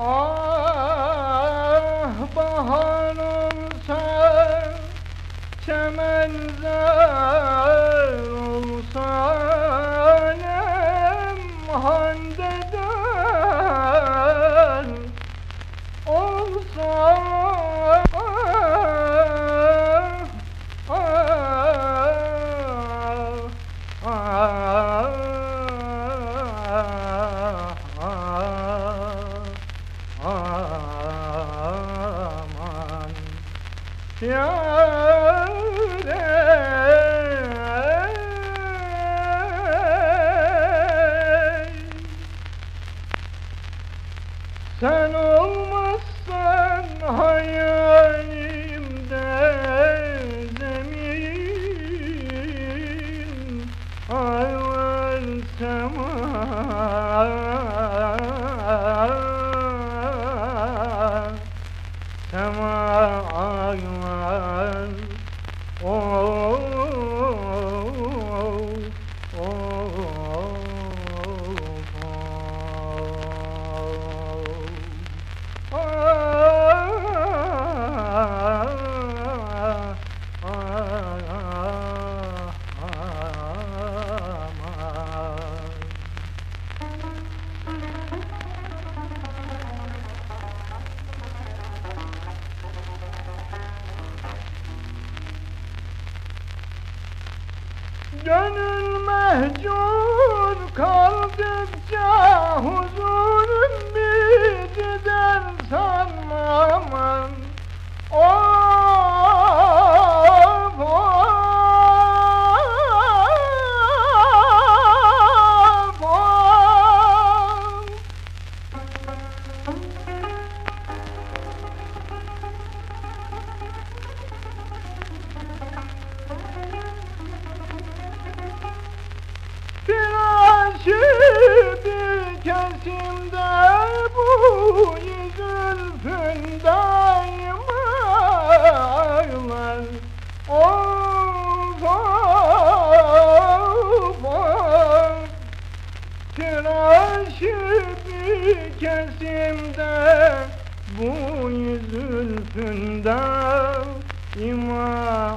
Ah bahar olsa Çemenzer olsa Nem ah, ah, ah, aman. Yâre Sen olmazsan hayalimde zemin Ay var sema Sema ay var Oh, oh, oh, Gönül mehcur kaldıkça Bir kesimde bu zülfündeyim aylar. Of of of Tıraşı bir kesimde bu zülfünden ima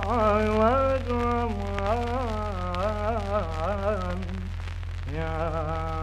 aylar. aman Yeah.